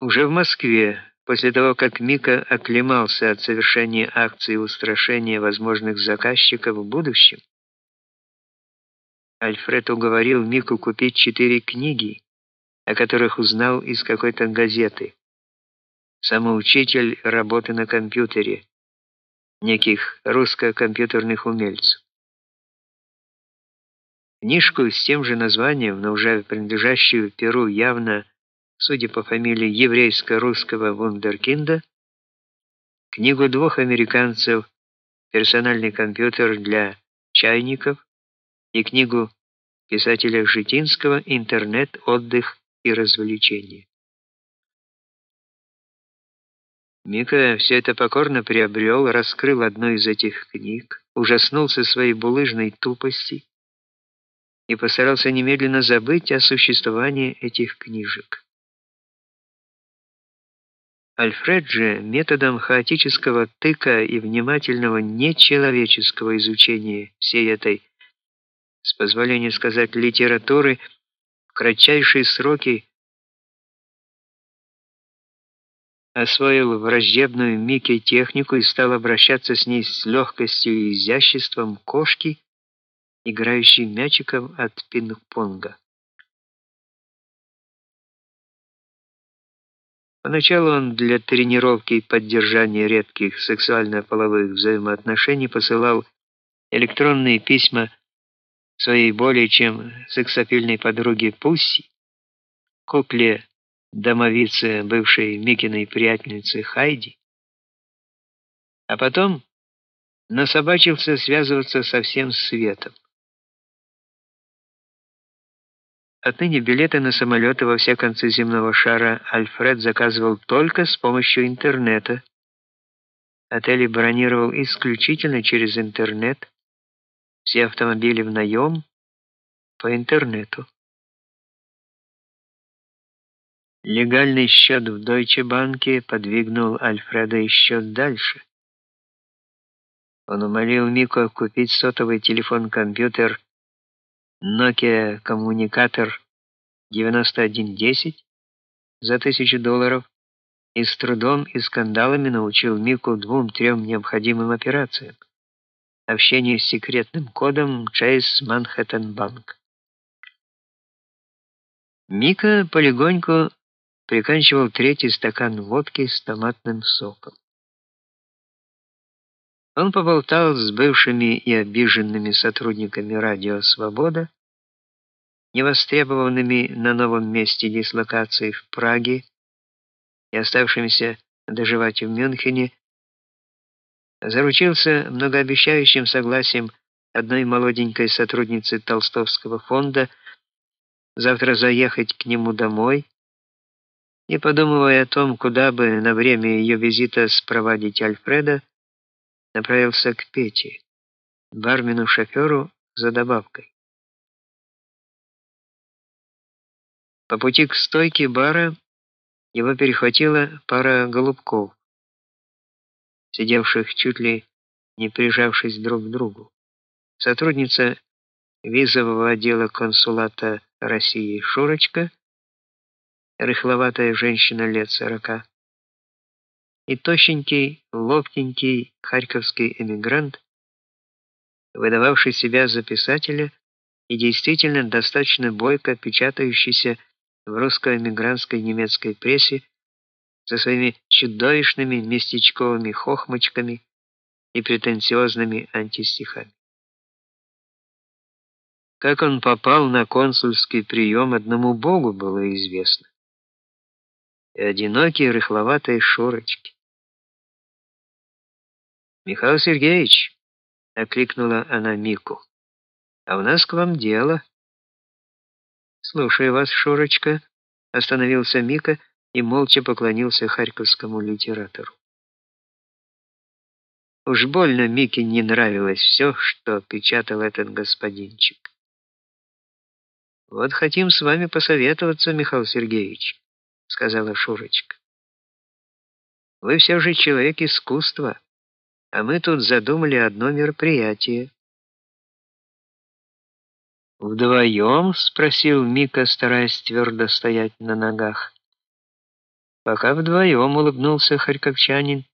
Уже в Москве, после того, как Мика оклемался от совершения акции устрашения возможных заказчиков в будущем, Альфред уговорил Мику купить четыре книги, о которых узнал из какой-то газеты. Самоучитель работы на компьютере неких русско-компьютерных умельцев. Книжку с тем же названием, но уже принадлежащую Перу явно судя по фамилии еврейско-русского вундеркинда, книгу двух американцев «Персональный компьютер для чайников» и книгу писателя Житинского «Интернет, отдых и развлечения». Мика все это покорно приобрел, раскрыл одну из этих книг, ужаснулся своей булыжной тупости и постарался немедленно забыть о существовании этих книжек. Альфред же методом хаотического тыка и внимательного нечеловеческого изучения всей этой, с позволения сказать, литературы в кратчайшие сроки освоил враждебную Мике технику и стал обращаться с ней с легкостью и изяществом кошки, играющей мячиком от пинг-понга. Поначалу он для тренировки и поддержания редких сексуально-половых взаимоотношений посылал электронные письма своей более чем сексапильной подруге Пусси, кукле домовице бывшей Микиной приятельницы Хайди, а потом насобачился связываться со всем светом. Отныне билеты на самолеты во все концы земного шара Альфред заказывал только с помощью интернета. Отели бронировал исключительно через интернет. Все автомобили в наем по интернету. Легальный счет в Deutsche Bank подвигнул Альфреда еще дальше. Он умолил Мико купить сотовый телефон-компьютер Nokia коммуникатор 9110 за тысячу долларов и с трудом и скандалами научил Мику двум-трем необходимым операциям. Общение с секретным кодом Chase Manhattan Bank. Мика полегоньку приканчивал третий стакан водки с томатным соком. Он поболтал с бывшими и обиженными сотрудниками радио Свобода, невостребованными на новом месте дислокации в Праге и оставшимися доживать в Мюнхене, заручился многообещающим согласием одной молоденькой сотрудницы Толстовского фонда завтра заехать к нему домой и, подумывая о том, куда бы на время ее визита спровадить Альфреда, направился к Пете, бармену-шоферу за добавкой. По пути к стойке бара его перехватила пара голубков, сидевших чуть ли не прижавшись друг к другу. Сотрудница визового отдела консулата России Шурочка, рыхловатая женщина лет сорока, и тощенький, лоптенький харьковский эмигрант, выдававший себя за писателя и действительно достаточно бойко печатающийся в русско-эмигрантской немецкой прессе со своими чудовищными местечковыми хохмочками и претенциозными антистихами. Как он попал на консульский прием, одному Богу было известно. И одинокие рыхловатые шурочки. Михаил Сергеевич, окликнула она Мику. А у нас к вам дело. Слушаю вас, Шурочка, остановился Мика и молча поклонился харьковскому литератору. Уж больно Мике не нравилось все, что печатал этот господинчик. Вот хотим с вами посоветоваться, Михаил Сергеевич, сказала Шурочка. Вы все же человек искусства. А мы тут задумали одно мероприятие. «Вдвоем?» — спросил Мика, стараясь твердо стоять на ногах. Пока вдвоем улыбнулся харьковчанин.